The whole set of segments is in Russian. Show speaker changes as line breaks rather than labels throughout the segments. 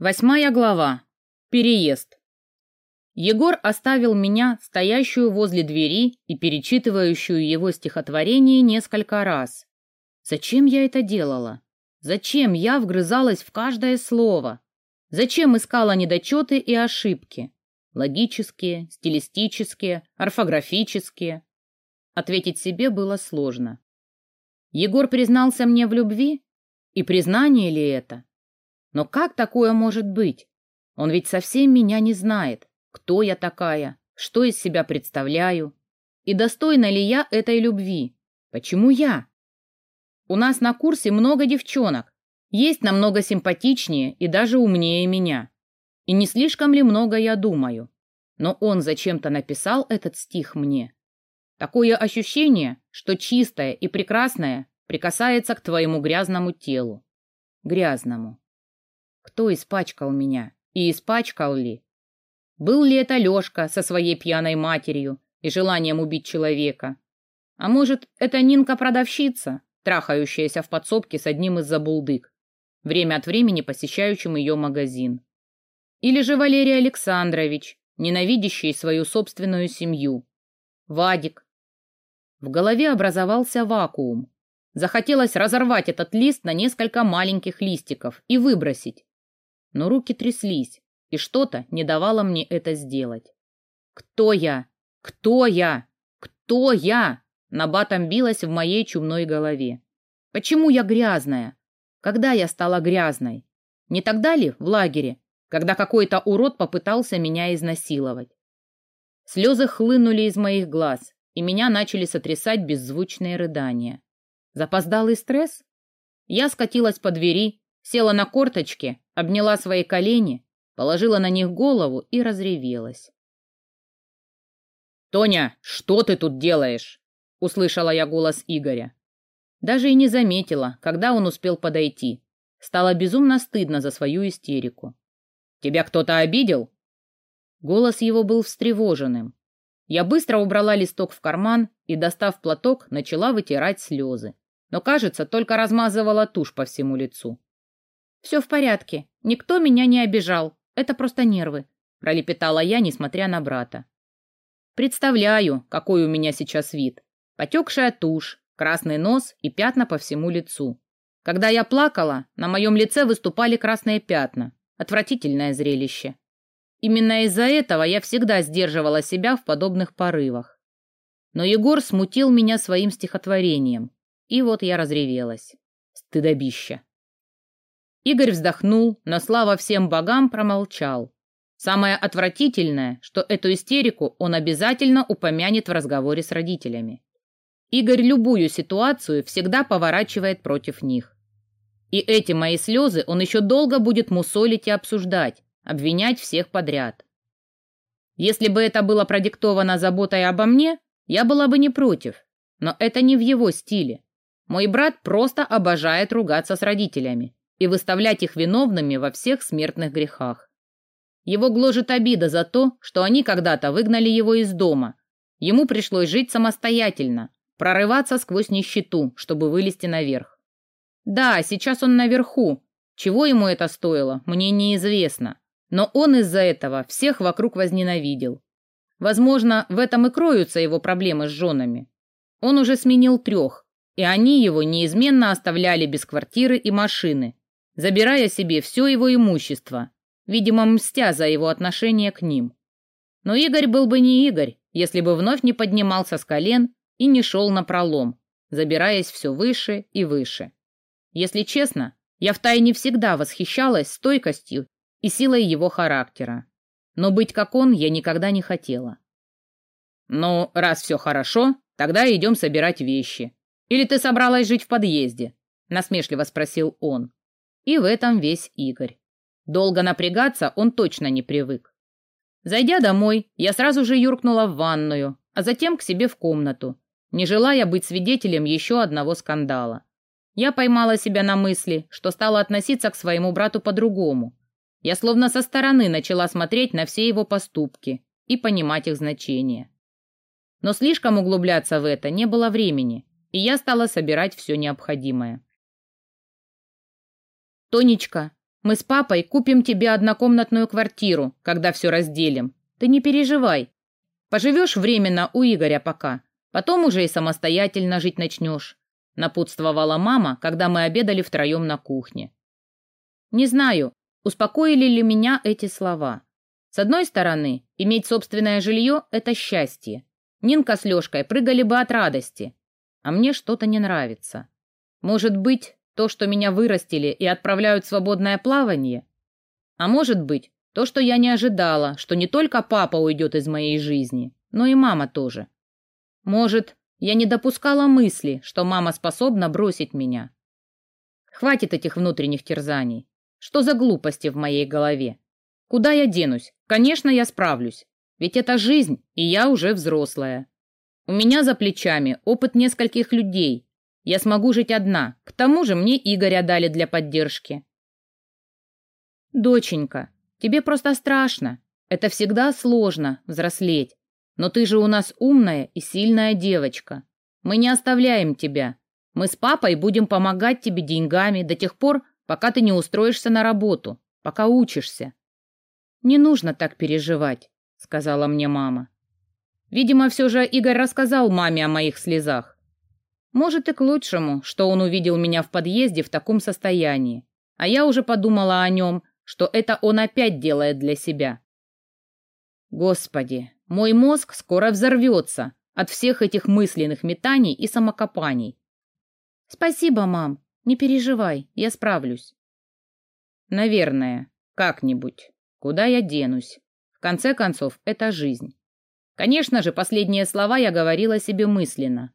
Восьмая глава. Переезд. Егор оставил меня, стоящую возле двери и перечитывающую его стихотворение несколько раз. Зачем я это делала? Зачем я вгрызалась в каждое слово? Зачем искала недочеты и ошибки? Логические, стилистические, орфографические. Ответить себе было сложно. Егор признался мне в любви? И признание ли это? Но как такое может быть? Он ведь совсем меня не знает. Кто я такая? Что из себя представляю? И достойна ли я этой любви? Почему я? У нас на курсе много девчонок. Есть намного симпатичнее и даже умнее меня. И не слишком ли много я думаю? Но он зачем-то написал этот стих мне. Такое ощущение, что чистое и прекрасное прикасается к твоему грязному телу. Грязному. Кто испачкал меня? И испачкал ли? Был ли это Лёшка со своей пьяной матерью и желанием убить человека? А может, это Нинка-продавщица, трахающаяся в подсобке с одним из забулдык, время от времени посещающим ее магазин? Или же Валерий Александрович, ненавидящий свою собственную семью? Вадик. В голове образовался вакуум. Захотелось разорвать этот лист на несколько маленьких листиков и выбросить но руки тряслись, и что-то не давало мне это сделать. «Кто я? Кто я? Кто я?» Набатом билась в моей чумной голове. «Почему я грязная? Когда я стала грязной? Не тогда ли в лагере, когда какой-то урод попытался меня изнасиловать?» Слезы хлынули из моих глаз, и меня начали сотрясать беззвучные рыдания. Запоздалый стресс? Я скатилась по двери, села на корточки обняла свои колени, положила на них голову и разревелась. «Тоня, что ты тут делаешь?» — услышала я голос Игоря. Даже и не заметила, когда он успел подойти. Стало безумно стыдно за свою истерику. «Тебя кто-то обидел?» Голос его был встревоженным. Я быстро убрала листок в карман и, достав платок, начала вытирать слезы. Но, кажется, только размазывала тушь по всему лицу. «Все в порядке. Никто меня не обижал. Это просто нервы», — пролепетала я, несмотря на брата. «Представляю, какой у меня сейчас вид. Потекшая тушь, красный нос и пятна по всему лицу. Когда я плакала, на моем лице выступали красные пятна. Отвратительное зрелище. Именно из-за этого я всегда сдерживала себя в подобных порывах. Но Егор смутил меня своим стихотворением, и вот я разревелась. Стыдобища. Игорь вздохнул, но слава всем богам промолчал. Самое отвратительное, что эту истерику он обязательно упомянет в разговоре с родителями. Игорь любую ситуацию всегда поворачивает против них. И эти мои слезы он еще долго будет мусолить и обсуждать, обвинять всех подряд. Если бы это было продиктовано заботой обо мне, я была бы не против. Но это не в его стиле. Мой брат просто обожает ругаться с родителями и выставлять их виновными во всех смертных грехах. Его гложет обида за то, что они когда-то выгнали его из дома. Ему пришлось жить самостоятельно, прорываться сквозь нищету, чтобы вылезти наверх. Да, сейчас он наверху. Чего ему это стоило, мне неизвестно. Но он из-за этого всех вокруг возненавидел. Возможно, в этом и кроются его проблемы с женами. Он уже сменил трех, и они его неизменно оставляли без квартиры и машины, забирая себе все его имущество, видимо, мстя за его отношение к ним. Но Игорь был бы не Игорь, если бы вновь не поднимался с колен и не шел на пролом, забираясь все выше и выше. Если честно, я втайне всегда восхищалась стойкостью и силой его характера. Но быть как он я никогда не хотела. «Ну, раз все хорошо, тогда идем собирать вещи. Или ты собралась жить в подъезде?» — насмешливо спросил он. И в этом весь Игорь. Долго напрягаться он точно не привык. Зайдя домой, я сразу же юркнула в ванную, а затем к себе в комнату, не желая быть свидетелем еще одного скандала. Я поймала себя на мысли, что стала относиться к своему брату по-другому. Я словно со стороны начала смотреть на все его поступки и понимать их значение. Но слишком углубляться в это не было времени, и я стала собирать все необходимое. «Тонечка, Мы с папой купим тебе однокомнатную квартиру, когда все разделим. Ты не переживай. Поживешь временно у Игоря пока, потом уже и самостоятельно жить начнешь», напутствовала мама, когда мы обедали втроем на кухне. Не знаю, успокоили ли меня эти слова. С одной стороны, иметь собственное жилье – это счастье. Нинка с Лешкой прыгали бы от радости. А мне что-то не нравится. Может быть, то, что меня вырастили и отправляют в свободное плавание? А может быть, то, что я не ожидала, что не только папа уйдет из моей жизни, но и мама тоже. Может, я не допускала мысли, что мама способна бросить меня. Хватит этих внутренних терзаний. Что за глупости в моей голове? Куда я денусь? Конечно, я справлюсь. Ведь это жизнь, и я уже взрослая. У меня за плечами опыт нескольких людей. Я смогу жить одна. К тому же мне Игоря дали для поддержки. Доченька, тебе просто страшно. Это всегда сложно, взрослеть. Но ты же у нас умная и сильная девочка. Мы не оставляем тебя. Мы с папой будем помогать тебе деньгами до тех пор, пока ты не устроишься на работу, пока учишься. Не нужно так переживать сказала мне мама. Видимо, все же Игорь рассказал маме о моих слезах. Может и к лучшему, что он увидел меня в подъезде в таком состоянии, а я уже подумала о нем, что это он опять делает для себя. Господи, мой мозг скоро взорвется от всех этих мысленных метаний и самокопаний. Спасибо, мам, не переживай, я справлюсь. Наверное, как-нибудь. Куда я денусь? В конце концов, это жизнь. Конечно же, последние слова я говорила себе мысленно.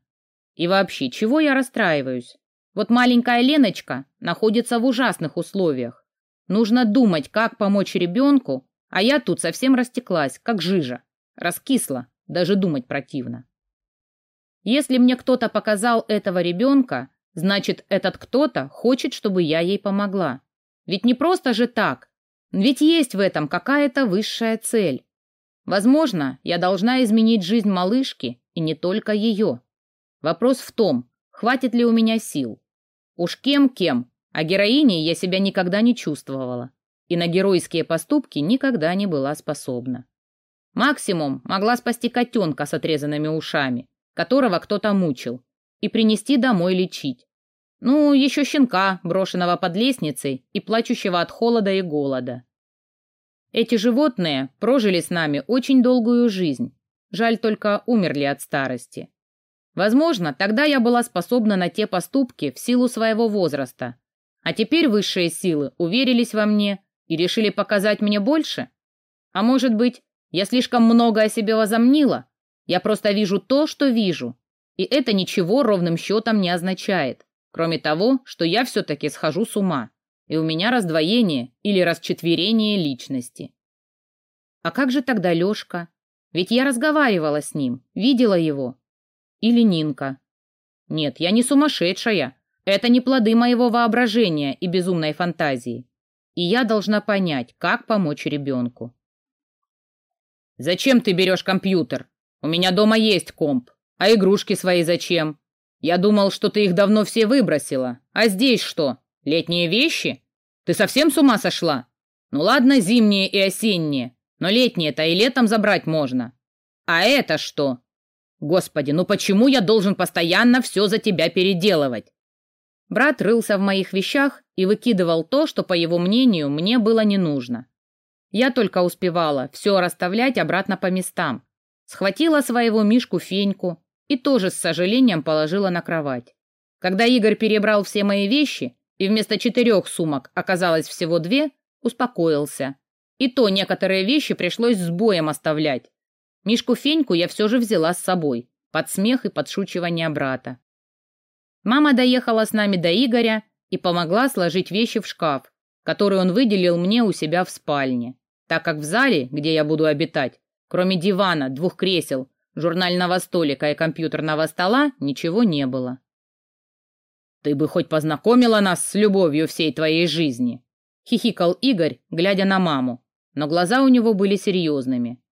И вообще, чего я расстраиваюсь? Вот маленькая Леночка находится в ужасных условиях. Нужно думать, как помочь ребенку, а я тут совсем растеклась, как жижа. Раскисла, даже думать противно. Если мне кто-то показал этого ребенка, значит, этот кто-то хочет, чтобы я ей помогла. Ведь не просто же так, ведь есть в этом какая-то высшая цель. Возможно, я должна изменить жизнь малышки, и не только ее. Вопрос в том, хватит ли у меня сил. Уж кем-кем, а героиней я себя никогда не чувствовала. И на геройские поступки никогда не была способна. Максимум могла спасти котенка с отрезанными ушами, которого кто-то мучил, и принести домой лечить. Ну, еще щенка, брошенного под лестницей и плачущего от холода и голода. Эти животные прожили с нами очень долгую жизнь. Жаль только умерли от старости. Возможно, тогда я была способна на те поступки в силу своего возраста. А теперь высшие силы уверились во мне и решили показать мне больше? А может быть, я слишком много о себе возомнила? Я просто вижу то, что вижу. И это ничего ровным счетом не означает. Кроме того, что я все-таки схожу с ума, и у меня раздвоение или расчетверение личности. А как же тогда Лешка? Ведь я разговаривала с ним, видела его. Или Нинка. Нет, я не сумасшедшая. Это не плоды моего воображения и безумной фантазии. И я должна понять, как помочь ребенку. «Зачем ты берешь компьютер? У меня дома есть комп. А игрушки свои зачем? Я думал, что ты их давно все выбросила. А здесь что? Летние вещи? Ты совсем с ума сошла? Ну ладно, зимние и осенние, но летние-то и летом забрать можно. А это что? Господи, ну почему я должен постоянно все за тебя переделывать? Брат рылся в моих вещах и выкидывал то, что, по его мнению, мне было не нужно. Я только успевала все расставлять обратно по местам. Схватила своего Мишку Феньку, и тоже с сожалением положила на кровать. Когда Игорь перебрал все мои вещи, и вместо четырех сумок оказалось всего две, успокоился. И то некоторые вещи пришлось с боем оставлять. Мишку Феньку я все же взяла с собой, под смех и подшучивание брата. Мама доехала с нами до Игоря и помогла сложить вещи в шкаф, который он выделил мне у себя в спальне, так как в зале, где я буду обитать, кроме дивана, двух кресел Журнального столика и компьютерного стола ничего не было. «Ты бы хоть познакомила нас с любовью всей твоей жизни!» — хихикал Игорь, глядя на маму, но глаза у него были серьезными.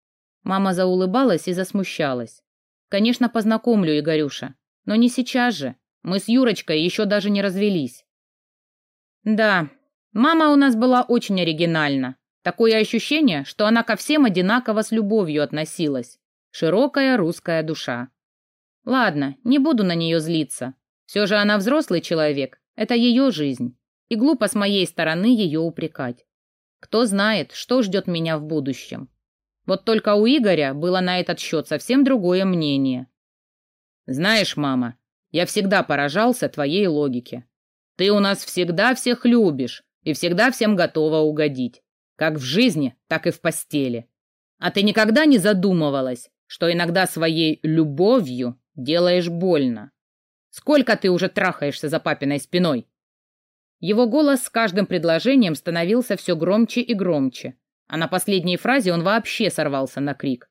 Мама заулыбалась и засмущалась. «Конечно, познакомлю, Игорюша, но не сейчас же. Мы с Юрочкой еще даже не развелись». «Да, Мама у нас была очень оригинальна. Такое ощущение, что она ко всем одинаково с любовью относилась. Широкая русская душа. Ладно, не буду на нее злиться. Все же она взрослый человек, это ее жизнь. И глупо с моей стороны ее упрекать. Кто знает, что ждет меня в будущем. Вот только у Игоря было на этот счет совсем другое мнение. Знаешь, мама, я всегда поражался твоей логике. Ты у нас всегда всех любишь и всегда всем готова угодить. Как в жизни, так и в постели. А ты никогда не задумывалась, что иногда своей любовью делаешь больно? Сколько ты уже трахаешься за папиной спиной? Его голос с каждым предложением становился все громче и громче, а на последней фразе он вообще сорвался на крик.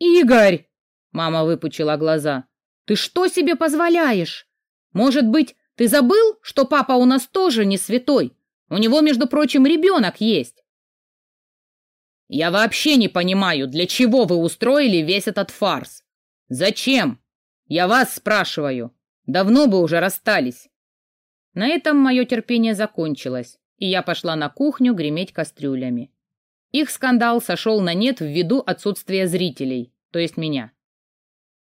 «Игорь!» — мама выпучила глаза. «Ты что себе позволяешь? Может быть, ты забыл, что папа у нас тоже не святой? У него, между прочим, ребенок есть. Я вообще не понимаю, для чего вы устроили весь этот фарс. Зачем? Я вас спрашиваю. Давно бы уже расстались. На этом мое терпение закончилось, и я пошла на кухню греметь кастрюлями. Их скандал сошел на нет ввиду отсутствия зрителей, то есть меня.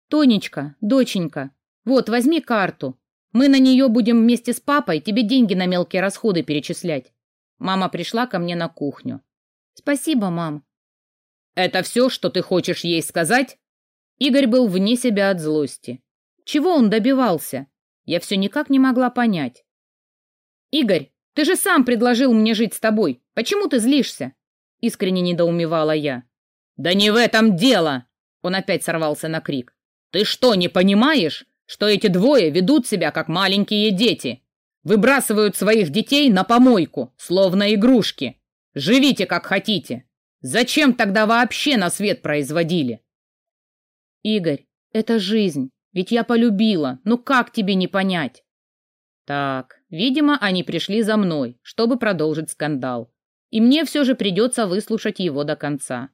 «Тонечка, доченька, вот, возьми карту. Мы на нее будем вместе с папой тебе деньги на мелкие расходы перечислять». Мама пришла ко мне на кухню. «Спасибо, мам». «Это все, что ты хочешь ей сказать?» Игорь был вне себя от злости. Чего он добивался? Я все никак не могла понять. «Игорь, ты же сам предложил мне жить с тобой. Почему ты злишься?» Искренне недоумевала я. «Да не в этом дело!» Он опять сорвался на крик. «Ты что, не понимаешь, что эти двое ведут себя как маленькие дети? Выбрасывают своих детей на помойку, словно игрушки. Живите как хотите. Зачем тогда вообще на свет производили? Игорь, это жизнь. Ведь я полюбила. Ну как тебе не понять? Так, видимо, они пришли за мной, чтобы продолжить скандал. И мне все же придется выслушать его до конца.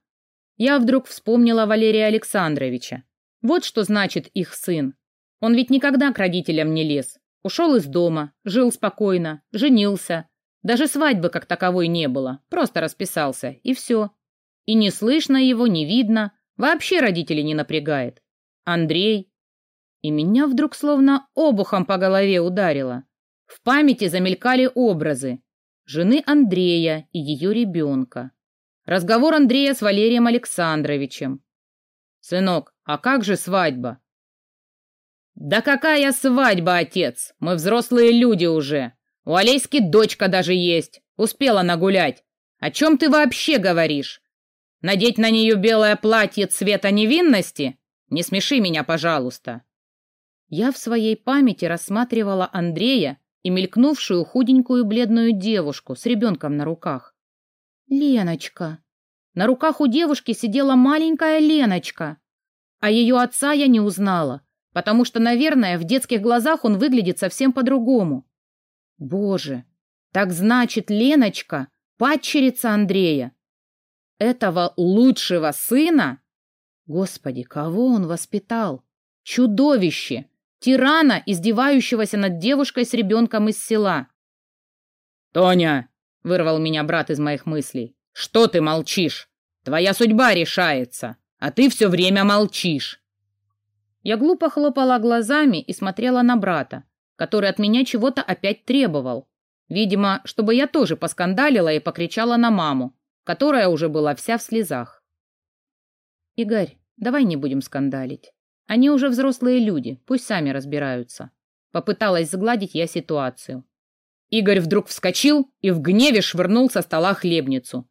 Я вдруг вспомнила Валерия Александровича. Вот что значит их сын. Он ведь никогда к родителям не лез. Ушел из дома, жил спокойно, женился, даже свадьбы как таковой не было, просто расписался, и все. И не слышно его, не видно, вообще родители не напрягает. Андрей. И меня вдруг словно обухом по голове ударило. В памяти замелькали образы. Жены Андрея и ее ребенка. Разговор Андрея с Валерием Александровичем. «Сынок, а как же свадьба?» «Да какая свадьба, отец? Мы взрослые люди уже. У Олеськи дочка даже есть. Успела нагулять. О чем ты вообще говоришь? Надеть на нее белое платье цвета невинности? Не смеши меня, пожалуйста. Я в своей памяти рассматривала Андрея и мелькнувшую худенькую бледную девушку с ребенком на руках. Леночка. На руках у девушки сидела маленькая Леночка. А ее отца я не узнала, потому что, наверное, в детских глазах он выглядит совсем по-другому. Боже, так значит, Леночка — падчерица Андрея. Этого лучшего сына? Господи, кого он воспитал? Чудовище! Тирана, издевающегося над девушкой с ребенком из села. «Тоня!» — вырвал меня брат из моих мыслей. «Что ты молчишь? Твоя судьба решается, а ты все время молчишь!» Я глупо хлопала глазами и смотрела на брата, который от меня чего-то опять требовал. Видимо, чтобы я тоже поскандалила и покричала на маму, которая уже была вся в слезах. «Игорь, давай не будем скандалить. Они уже взрослые люди, пусть сами разбираются». Попыталась сгладить я ситуацию. Игорь вдруг вскочил и в гневе швырнул со стола хлебницу.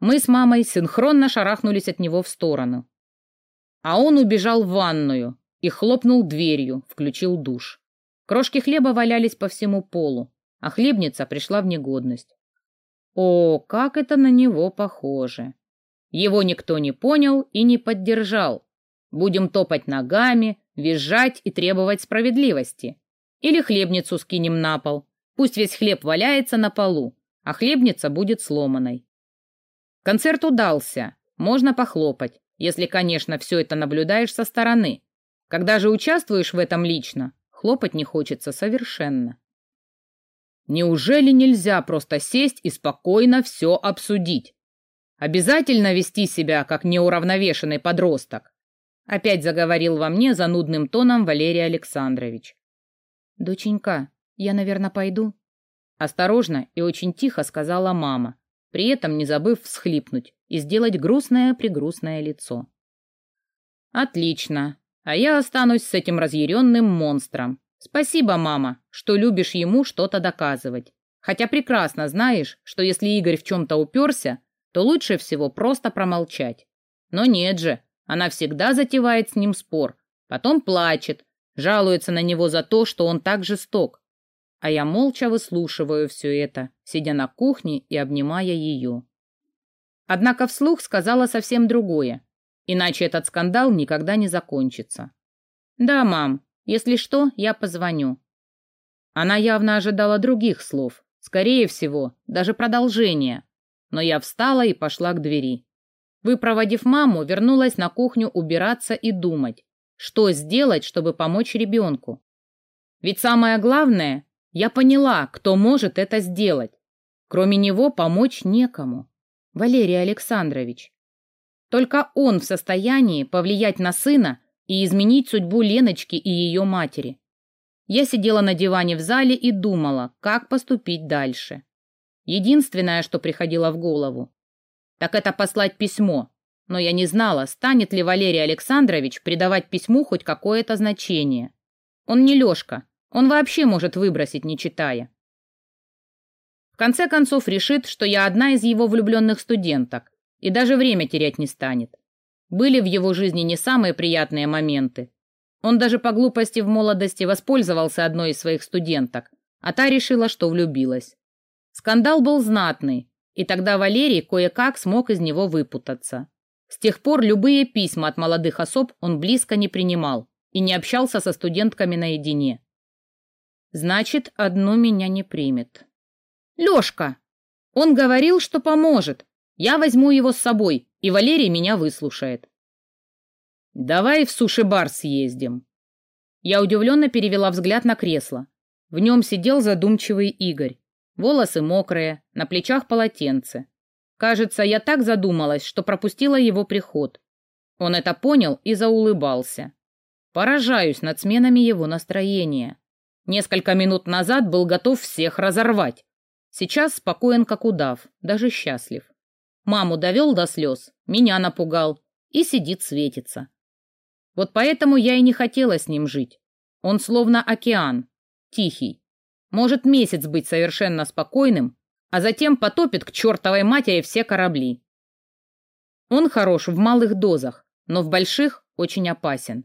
Мы с мамой синхронно шарахнулись от него в сторону. А он убежал в ванную и хлопнул дверью, включил душ. Крошки хлеба валялись по всему полу, а хлебница пришла в негодность. О, как это на него похоже! Его никто не понял и не поддержал. Будем топать ногами, визжать и требовать справедливости. Или хлебницу скинем на пол. Пусть весь хлеб валяется на полу, а хлебница будет сломанной. Концерт удался. Можно похлопать, если, конечно, все это наблюдаешь со стороны. Когда же участвуешь в этом лично, Хлопать не хочется совершенно. Неужели нельзя просто сесть и спокойно все обсудить? Обязательно вести себя, как неуравновешенный подросток. Опять заговорил во мне занудным тоном Валерий Александрович. «Доченька, я, наверное, пойду?» Осторожно и очень тихо сказала мама, при этом не забыв всхлипнуть и сделать грустное-прегрустное лицо. «Отлично. А я останусь с этим разъяренным монстром. Спасибо, мама, что любишь ему что-то доказывать. Хотя прекрасно знаешь, что если Игорь в чем-то уперся, то лучше всего просто промолчать. Но нет же, она всегда затевает с ним спор, потом плачет, жалуется на него за то, что он так жесток. А я молча выслушиваю все это, сидя на кухне и обнимая ее. Однако вслух сказала совсем другое, иначе этот скандал никогда не закончится. «Да, мам, если что, я позвоню». Она явно ожидала других слов, скорее всего, даже продолжения, но я встала и пошла к двери. Выпроводив маму, вернулась на кухню убираться и думать, что сделать, чтобы помочь ребенку. Ведь самое главное, я поняла, кто может это сделать. Кроме него помочь некому. Валерий Александрович. Только он в состоянии повлиять на сына и изменить судьбу Леночки и ее матери. Я сидела на диване в зале и думала, как поступить дальше. Единственное, что приходило в голову, так это послать письмо, но я не знала, станет ли Валерий Александрович придавать письму хоть какое-то значение. Он не Лешка, он вообще может выбросить, не читая. В конце концов решит, что я одна из его влюбленных студенток, и даже время терять не станет. Были в его жизни не самые приятные моменты. Он даже по глупости в молодости воспользовался одной из своих студенток, а та решила, что влюбилась. Скандал был знатный, и тогда Валерий кое-как смог из него выпутаться. С тех пор любые письма от молодых особ он близко не принимал и не общался со студентками наедине. Значит, одну меня не примет. Лёшка! Он говорил, что поможет. Я возьму его с собой, и Валерий меня выслушает. Давай в суши-бар съездим. Я удивленно перевела взгляд на кресло. В нем сидел задумчивый Игорь. Волосы мокрые, на плечах полотенце. Кажется, я так задумалась, что пропустила его приход. Он это понял и заулыбался. Поражаюсь над сменами его настроения. Несколько минут назад был готов всех разорвать. Сейчас спокоен, как удав, даже счастлив. Маму довел до слез, меня напугал и сидит светится. Вот поэтому я и не хотела с ним жить. Он словно океан, тихий, может месяц быть совершенно спокойным, а затем потопит к чертовой матери все корабли. Он хорош в малых дозах, но в больших очень опасен.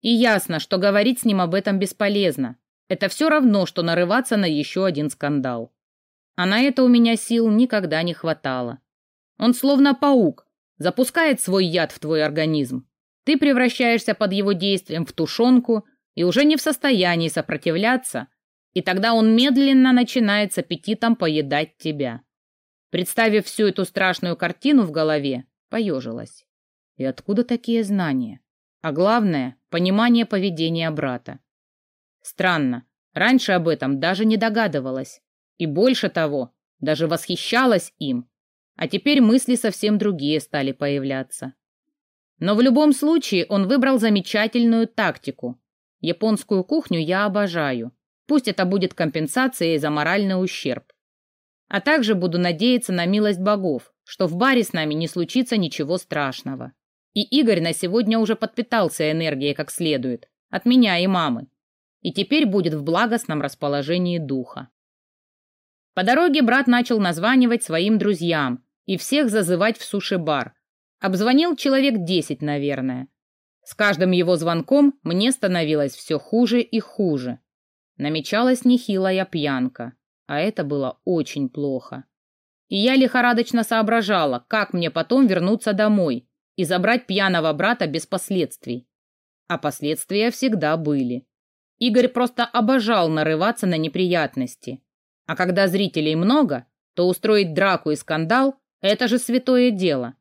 И ясно, что говорить с ним об этом бесполезно. Это все равно, что нарываться на еще один скандал. А на это у меня сил никогда не хватало. Он словно паук, запускает свой яд в твой организм. Ты превращаешься под его действием в тушенку и уже не в состоянии сопротивляться, и тогда он медленно начинает с аппетитом поедать тебя. Представив всю эту страшную картину в голове, поежилась. И откуда такие знания? А главное, понимание поведения брата. Странно, раньше об этом даже не догадывалась. И больше того, даже восхищалась им. А теперь мысли совсем другие стали появляться. Но в любом случае он выбрал замечательную тактику. Японскую кухню я обожаю. Пусть это будет компенсацией за моральный ущерб. А также буду надеяться на милость богов, что в баре с нами не случится ничего страшного. И Игорь на сегодня уже подпитался энергией как следует, от меня и мамы, и теперь будет в благостном расположении духа. По дороге брат начал названивать своим друзьям и всех зазывать в суши-бар. Обзвонил человек десять, наверное. С каждым его звонком мне становилось все хуже и хуже. Намечалась нехилая пьянка, а это было очень плохо. И я лихорадочно соображала, как мне потом вернуться домой и забрать пьяного брата без последствий. А последствия всегда были. Игорь просто обожал нарываться на неприятности. А когда зрителей много, то устроить драку и скандал – это же святое дело.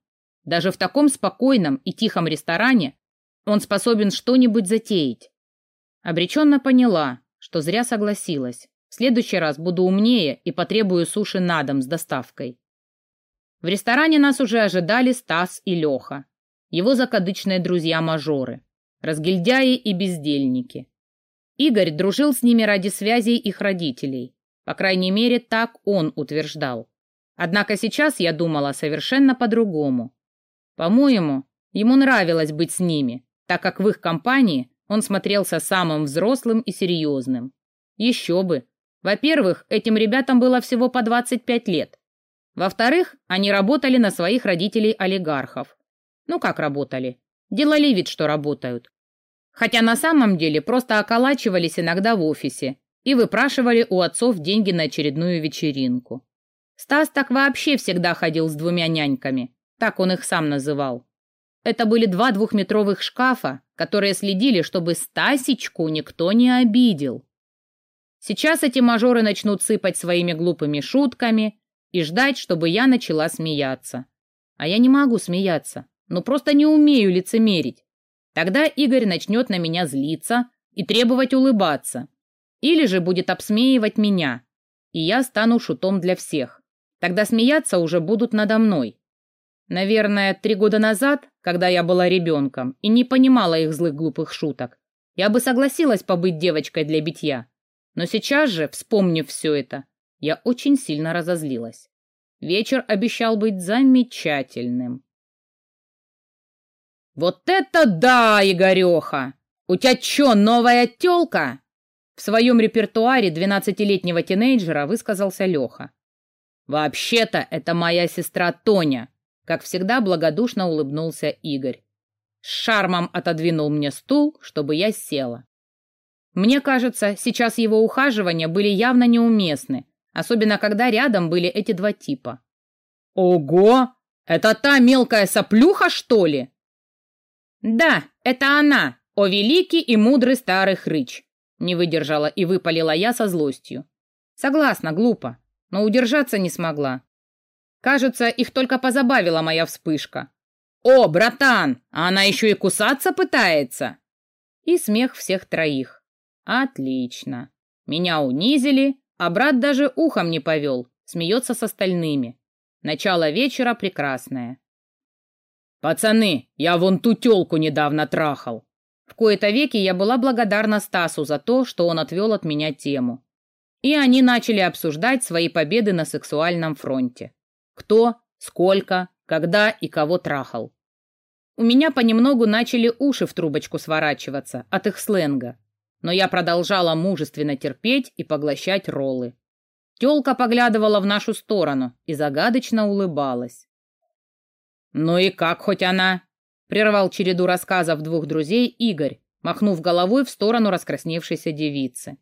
Даже в таком спокойном и тихом ресторане он способен что-нибудь затеять. Обреченно поняла, что зря согласилась. В следующий раз буду умнее и потребую суши на дом с доставкой. В ресторане нас уже ожидали Стас и Леха, его закадычные друзья-мажоры, разгильдяи и бездельники. Игорь дружил с ними ради связей их родителей. По крайней мере, так он утверждал. Однако сейчас я думала совершенно по-другому. По-моему, ему нравилось быть с ними, так как в их компании он смотрелся самым взрослым и серьезным. Еще бы. Во-первых, этим ребятам было всего по 25 лет. Во-вторых, они работали на своих родителей-олигархов. Ну как работали? Делали вид, что работают. Хотя на самом деле просто околачивались иногда в офисе и выпрашивали у отцов деньги на очередную вечеринку. Стас так вообще всегда ходил с двумя няньками, так он их сам называл. Это были два двухметровых шкафа, которые следили, чтобы Стасечку никто не обидел. Сейчас эти мажоры начнут сыпать своими глупыми шутками и ждать, чтобы я начала смеяться. А я не могу смеяться, ну просто не умею лицемерить. Тогда Игорь начнет на меня злиться и требовать улыбаться. Или же будет обсмеивать меня, и я стану шутом для всех. Тогда смеяться уже будут надо мной. Наверное, три года назад, когда я была ребенком и не понимала их злых глупых шуток, я бы согласилась побыть девочкой для битья. Но сейчас же, вспомнив все это, я очень сильно разозлилась. Вечер обещал быть замечательным. «Вот это да, Игореха! У тебя чё, новая тёлка?» В своем репертуаре двенадцатилетнего тинейджера высказался Леха. «Вообще-то это моя сестра Тоня», как всегда благодушно улыбнулся Игорь. С шармом отодвинул мне стул, чтобы я села. Мне кажется, сейчас его ухаживания были явно неуместны, особенно когда рядом были эти два типа. «Ого! Это та мелкая соплюха, что ли?» «Да, это она, о великий и мудрый старый хрыч!» Не выдержала и выпалила я со злостью. Согласна, глупо, но удержаться не смогла. Кажется, их только позабавила моя вспышка. «О, братан, а она еще и кусаться пытается!» И смех всех троих. Отлично. Меня унизили, а брат даже ухом не повел, смеется с остальными. Начало вечера прекрасное. «Пацаны, я вон ту тёлку недавно трахал!» В кои-то веки я была благодарна Стасу за то, что он отвел от меня тему. И они начали обсуждать свои победы на сексуальном фронте. Кто, сколько, когда и кого трахал. У меня понемногу начали уши в трубочку сворачиваться от их сленга, но я продолжала мужественно терпеть и поглощать роллы. Тёлка поглядывала в нашу сторону и загадочно улыбалась. «Ну и как хоть она?» — прервал череду рассказов двух друзей Игорь, махнув головой в сторону раскрасневшейся девицы.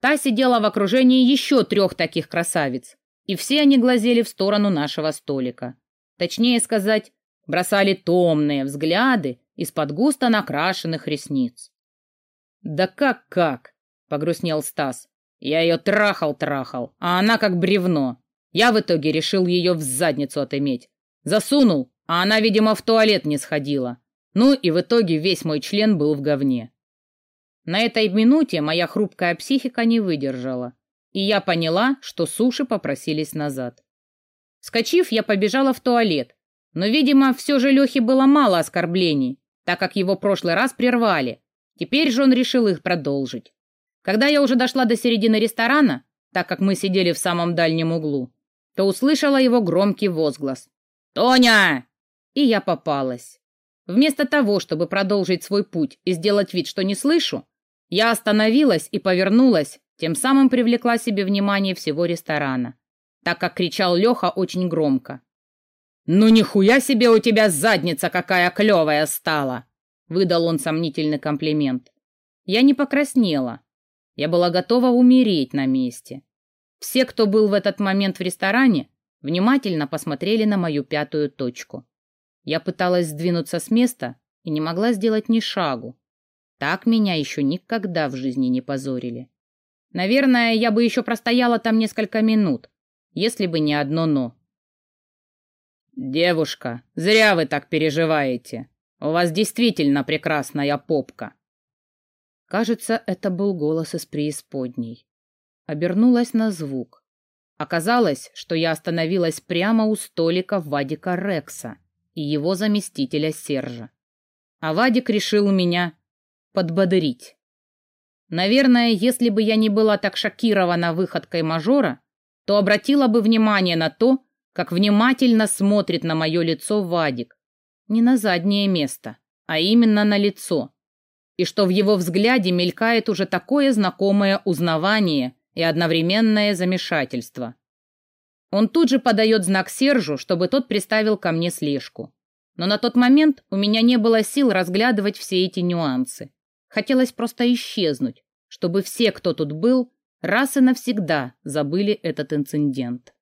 Та сидела в окружении еще трех таких красавиц, и все они глазели в сторону нашего столика. Точнее сказать, бросали томные взгляды из-под густо накрашенных ресниц. «Да как-как?» — погрустнел Стас. «Я ее трахал-трахал, а она как бревно. Я в итоге решил ее в задницу отыметь. Засунул, а она, видимо, в туалет не сходила. Ну и в итоге весь мой член был в говне. На этой минуте моя хрупкая психика не выдержала, и я поняла, что суши попросились назад. Скочив, я побежала в туалет, но, видимо, все же Лехе было мало оскорблений, так как его прошлый раз прервали. Теперь же он решил их продолжить. Когда я уже дошла до середины ресторана, так как мы сидели в самом дальнем углу, то услышала его громкий возглас. «Тоня!» И я попалась. Вместо того, чтобы продолжить свой путь и сделать вид, что не слышу, я остановилась и повернулась, тем самым привлекла себе внимание всего ресторана, так как кричал Леха очень громко. «Ну нихуя себе у тебя задница какая клевая стала!» Выдал он сомнительный комплимент. Я не покраснела. Я была готова умереть на месте. Все, кто был в этот момент в ресторане, внимательно посмотрели на мою пятую точку. Я пыталась сдвинуться с места и не могла сделать ни шагу. Так меня еще никогда в жизни не позорили. Наверное, я бы еще простояла там несколько минут, если бы не одно «но». «Девушка, зря вы так переживаете. У вас действительно прекрасная попка». Кажется, это был голос из преисподней. Обернулась на звук. Оказалось, что я остановилась прямо у столика Вадика Рекса и его заместителя Сержа. А Вадик решил меня подбодрить. Наверное, если бы я не была так шокирована выходкой мажора, то обратила бы внимание на то, как внимательно смотрит на мое лицо Вадик. Не на заднее место, а именно на лицо. И что в его взгляде мелькает уже такое знакомое узнавание и одновременное замешательство. Он тут же подает знак Сержу, чтобы тот приставил ко мне слежку. Но на тот момент у меня не было сил разглядывать все эти нюансы. Хотелось просто исчезнуть, чтобы все, кто тут был, раз и навсегда забыли этот инцидент.